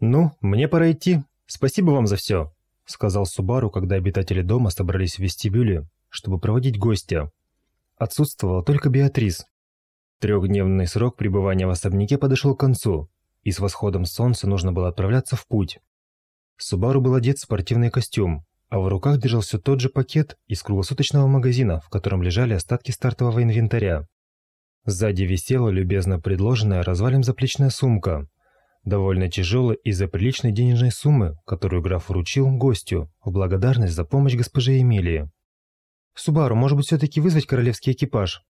«Ну, мне пора идти. Спасибо вам за все», — сказал Субару, когда обитатели дома собрались в вестибюле, чтобы проводить гостя. Отсутствовала только Беатрис. Трехдневный срок пребывания в особняке подошел к концу, и с восходом солнца нужно было отправляться в путь. Субару был одет в спортивный костюм, а в руках держал все тот же пакет из круглосуточного магазина, в котором лежали остатки стартового инвентаря. Сзади висела любезно предложенная развалим заплечная сумка, довольно тяжелая из-за приличной денежной суммы, которую граф вручил гостю в благодарность за помощь госпоже Эмилии. «Субару, может быть, все-таки вызвать королевский экипаж?»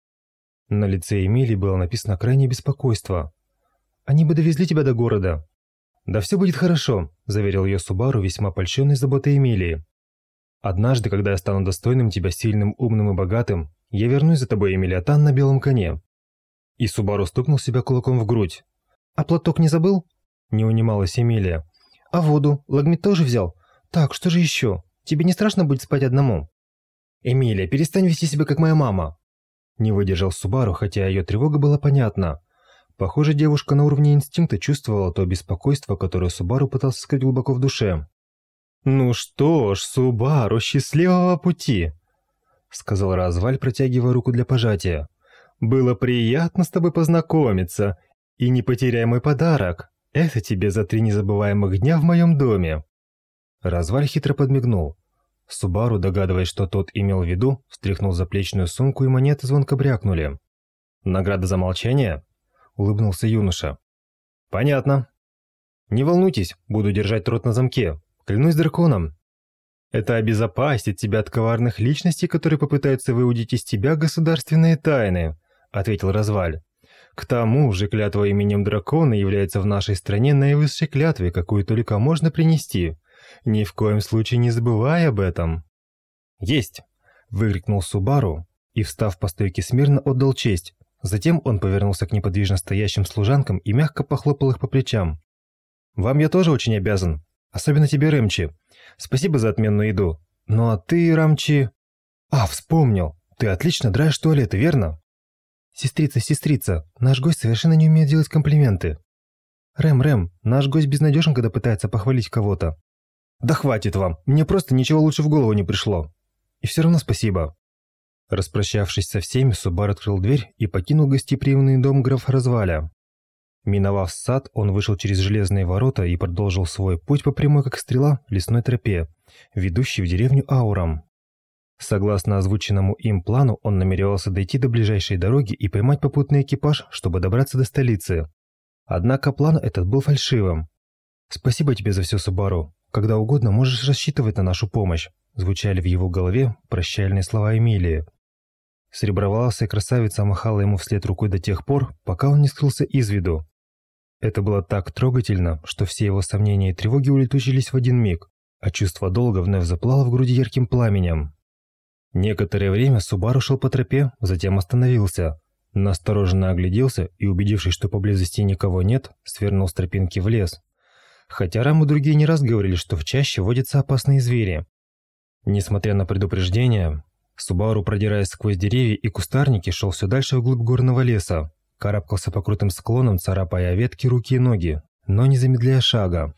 На лице Эмилии было написано крайнее беспокойство. «Они бы довезли тебя до города». «Да все будет хорошо», – заверил ее Субару, весьма польщенный заботой Эмилии. «Однажды, когда я стану достойным тебя сильным, умным и богатым, я вернусь за тобой, Эмилиатан, на белом коне». И Субару стукнул себя кулаком в грудь. «А платок не забыл?» Не унималась Эмилия. «А воду? Лагмит тоже взял? Так, что же еще? Тебе не страшно будет спать одному?» «Эмилия, перестань вести себя как моя мама!» Не выдержал Субару, хотя ее тревога была понятна. Похоже, девушка на уровне инстинкта чувствовала то беспокойство, которое Субару пытался скрыть глубоко в душе. «Ну что ж, Субару, счастливого пути!» Сказал Разваль, протягивая руку для пожатия. «Было приятно с тобой познакомиться. И не потеряй мой подарок. Это тебе за три незабываемых дня в моем доме. Разваль хитро подмигнул. Субару, догадываясь, что тот имел в виду, встряхнул заплечную сумку и монеты звонко брякнули. «Награда за молчание?» – улыбнулся юноша. «Понятно. Не волнуйтесь, буду держать рот на замке. Клянусь драконом. Это обезопасит тебя от коварных личностей, которые попытаются выудить из тебя государственные тайны», – ответил Разваль. К тому же клятва именем дракона является в нашей стране наивысшей клятвой, какую только можно принести. Ни в коем случае не забывай об этом. Есть, выкрикнул Субару и, встав по стойке смирно, отдал честь. Затем он повернулся к неподвижно стоящим служанкам и мягко похлопал их по плечам. Вам я тоже очень обязан, особенно тебе, Рэмчи. Спасибо за отменную еду. Ну а ты, Рамчи... А, вспомнил. Ты отлично драешь туалеты, верно? «Сестрица, сестрица, наш гость совершенно не умеет делать комплименты». «Рэм, Рэм, наш гость безнадежен, когда пытается похвалить кого-то». «Да хватит вам, мне просто ничего лучше в голову не пришло». «И все равно спасибо». Распрощавшись со всеми, Субар открыл дверь и покинул гостеприимный дом графа Разваля. Миновав сад, он вышел через железные ворота и продолжил свой путь по прямой, как стрела, лесной тропе, ведущей в деревню Аурам. Согласно озвученному им плану, он намеревался дойти до ближайшей дороги и поймать попутный экипаж, чтобы добраться до столицы. Однако план этот был фальшивым. «Спасибо тебе за все, Субару. Когда угодно можешь рассчитывать на нашу помощь», звучали в его голове прощальные слова Эмилии. Среброволосая красавица махала ему вслед рукой до тех пор, пока он не скрылся из виду. Это было так трогательно, что все его сомнения и тревоги улетучились в один миг, а чувство долга вновь заплало в груди ярким пламенем. Некоторое время Субару шел по тропе, затем остановился. Настороженно огляделся и, убедившись, что поблизости никого нет, свернул с тропинки в лес. Хотя Раму другие не раз говорили, что в чаще водятся опасные звери. Несмотря на предупреждения, Субару, продираясь сквозь деревья и кустарники, шел все дальше вглубь горного леса, карабкался по крутым склонам, царапая ветки руки и ноги, но не замедляя шага.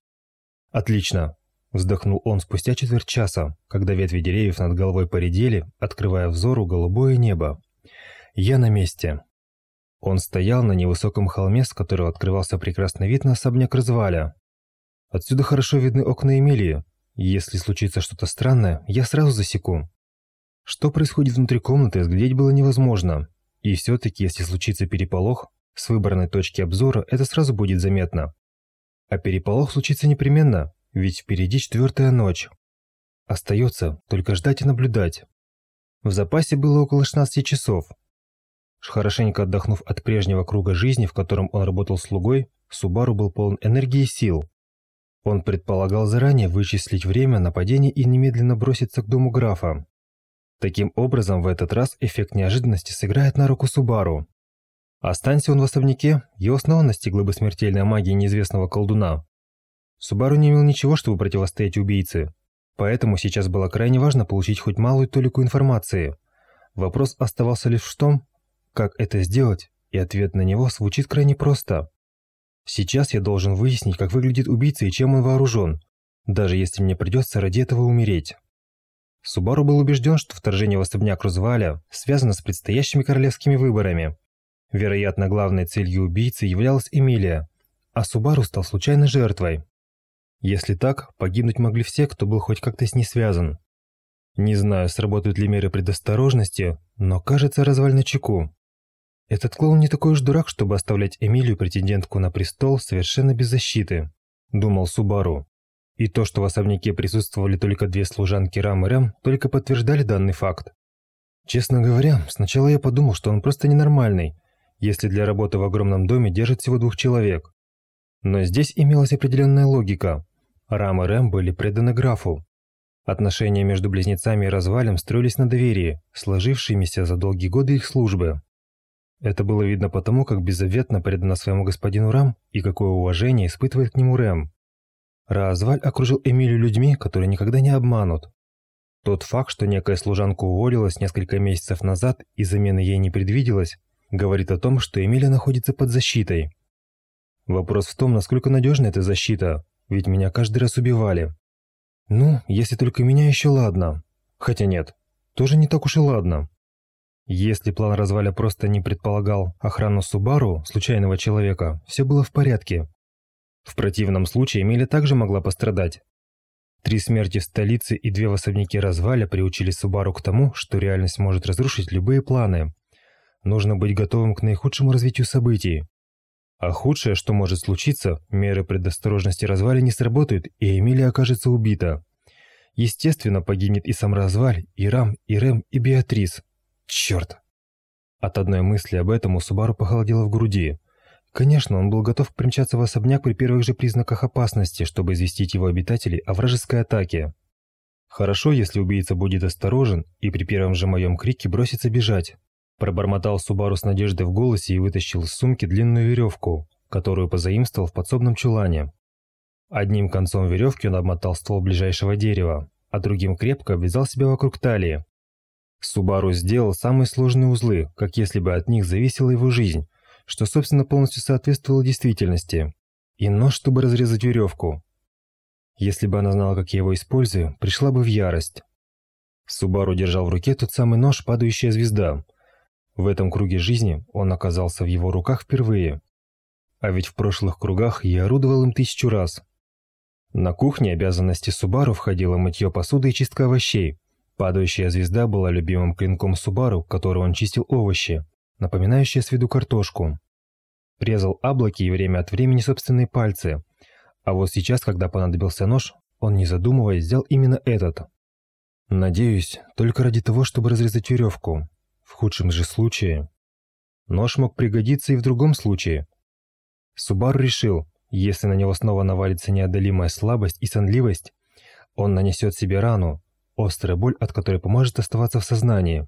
«Отлично. Вздохнул он спустя четверть часа, когда ветви деревьев над головой поредели, открывая взору голубое небо. «Я на месте». Он стоял на невысоком холме, с которого открывался прекрасный вид на особняк разваля. Отсюда хорошо видны окна Эмилии. Если случится что-то странное, я сразу засеку. Что происходит внутри комнаты, разглядеть было невозможно. И все-таки, если случится переполох, с выбранной точки обзора это сразу будет заметно. А переполох случится непременно, ведь впереди четвертая ночь. Остается только ждать и наблюдать. В запасе было около 16 часов. Хорошенько отдохнув от прежнего круга жизни, в котором он работал слугой, Субару был полон энергии и сил. Он предполагал заранее вычислить время нападения и немедленно броситься к дому графа. Таким образом, в этот раз эффект неожиданности сыграет на руку Субару. Останься он в особняке, его снова настигла бы смертельная магия неизвестного колдуна. Субару не имел ничего, чтобы противостоять убийце, поэтому сейчас было крайне важно получить хоть малую толику информации. Вопрос оставался лишь в том, как это сделать, и ответ на него звучит крайне просто. Сейчас я должен выяснить, как выглядит убийца и чем он вооружен, даже если мне придется ради этого умереть. Субару был убежден, что вторжение в особняк Рузваля связано с предстоящими королевскими выборами. Вероятно, главной целью убийцы являлась Эмилия, а Субару стал случайной жертвой. Если так, погибнуть могли все, кто был хоть как-то с ней связан. Не знаю, сработают ли меры предосторожности, но кажется, разваль на чеку. Этот клоун не такой уж дурак, чтобы оставлять Эмилию, претендентку на престол, совершенно без защиты, думал Субару. И то, что в особняке присутствовали только две служанки Рам и Рэм, только подтверждали данный факт. Честно говоря, сначала я подумал, что он просто ненормальный, если для работы в огромном доме держит всего двух человек. Но здесь имелась определенная логика. Рам и Рэм были преданы графу. Отношения между близнецами и развалем строились на доверии, сложившимися за долгие годы их службы. Это было видно потому, как беззаветно предана своему господину Рам и какое уважение испытывает к нему Рэм. Разваль окружил Эмилию людьми, которые никогда не обманут. Тот факт, что некая служанка уволилась несколько месяцев назад и замены ей не предвиделось, говорит о том, что Эмилия находится под защитой. Вопрос в том, насколько надежна эта защита, ведь меня каждый раз убивали. Ну, если только меня еще ладно. Хотя нет, тоже не так уж и ладно. Если план разваля просто не предполагал охрану Субару, случайного человека, все было в порядке. В противном случае Эмилия также могла пострадать. Три смерти в столице и две в особняке разваля приучили Субару к тому, что реальность может разрушить любые планы. Нужно быть готовым к наихудшему развитию событий. А худшее, что может случиться, меры предосторожности развали не сработают, и Эмилия окажется убита. Естественно, погибнет и сам разваль, и Рам, и Рэм, и Беатрис. Черт! От одной мысли об этом у Субару похолодело в груди. Конечно, он был готов примчаться в особняк при первых же признаках опасности, чтобы известить его обитателей о вражеской атаке. Хорошо, если убийца будет осторожен и при первом же моем крике бросится бежать. Пробормотал Субару с надеждой в голосе и вытащил из сумки длинную веревку, которую позаимствовал в подсобном чулане. Одним концом веревки он обмотал ствол ближайшего дерева, а другим крепко обвязал себя вокруг талии. Субару сделал самые сложные узлы, как если бы от них зависела его жизнь, что, собственно, полностью соответствовало действительности, и нож, чтобы разрезать веревку. Если бы она знала, как я его использую, пришла бы в ярость. Субару держал в руке тот самый нож «Падающая звезда». В этом круге жизни он оказался в его руках впервые. А ведь в прошлых кругах я орудовал им тысячу раз. На кухне обязанности Субару входило мытье посуды и чистка овощей. Падающая звезда была любимым клинком Субару, которым он чистил овощи напоминающая с виду картошку. Резал облаки и время от времени собственные пальцы. А вот сейчас, когда понадобился нож, он, не задумываясь, взял именно этот. Надеюсь, только ради того, чтобы разрезать веревку. В худшем же случае. Нож мог пригодиться и в другом случае. Субару решил, если на него снова навалится неодолимая слабость и сонливость, он нанесет себе рану, острая боль от которой поможет оставаться в сознании.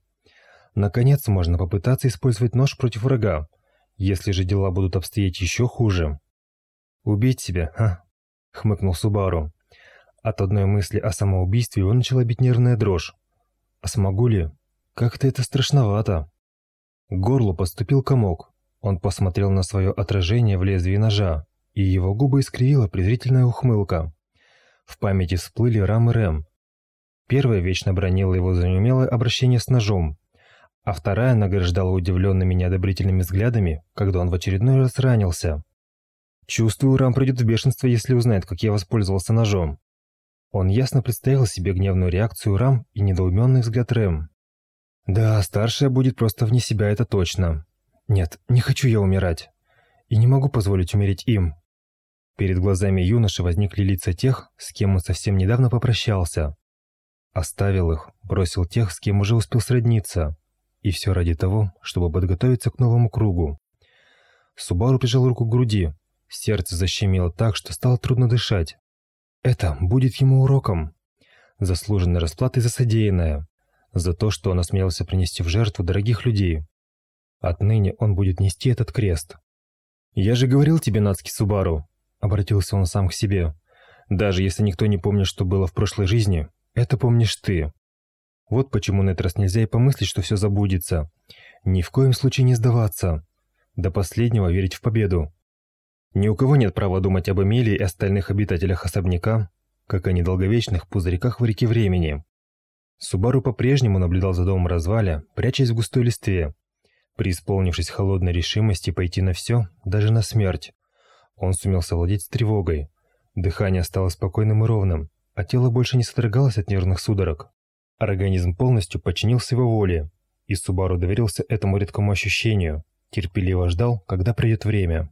Наконец, можно попытаться использовать нож против врага. Если же дела будут обстоять еще хуже. «Убить себя, а?» – хмыкнул Субару. От одной мысли о самоубийстве его начала бить нервная дрожь. «А смогу ли? Как-то это страшновато». К горлу поступил комок. Он посмотрел на свое отражение в лезвии ножа, и его губы искривила презрительная ухмылка. В памяти всплыли Рам и Рэм. Первая вечно бронила его за неумелое обращение с ножом, а вторая награждала удивленными неодобрительными взглядами, когда он в очередной раз ранился. Чувствую, Рам придет в бешенство, если узнает, как я воспользовался ножом. Он ясно представил себе гневную реакцию Рам и недоуменный взгляд Рэм. Да, старшая будет просто вне себя, это точно. Нет, не хочу я умирать. И не могу позволить умереть им. Перед глазами юноши возникли лица тех, с кем он совсем недавно попрощался. Оставил их, бросил тех, с кем уже успел сродниться. И все ради того, чтобы подготовиться к новому кругу. Субару прижал руку к груди. Сердце защемило так, что стало трудно дышать. Это будет ему уроком. Заслуженной расплатой за содеянное. За то, что он осмелился принести в жертву дорогих людей. Отныне он будет нести этот крест. «Я же говорил тебе, Нацки Субару», — обратился он сам к себе. «Даже если никто не помнит, что было в прошлой жизни, это помнишь ты. Вот почему на этот раз нельзя и помыслить, что все забудется. Ни в коем случае не сдаваться. До последнего верить в победу. Ни у кого нет права думать об Эмилии и остальных обитателях особняка, как о недолговечных пузырьках в реке времени. Субару по-прежнему наблюдал за домом разваля, прячась в густой листве, преисполнившись холодной решимости пойти на все, даже на смерть. Он сумел совладеть с тревогой. Дыхание стало спокойным и ровным, а тело больше не содрогалось от нервных судорог. Организм полностью подчинился его воле, и Субару доверился этому редкому ощущению, терпеливо ждал, когда придет время.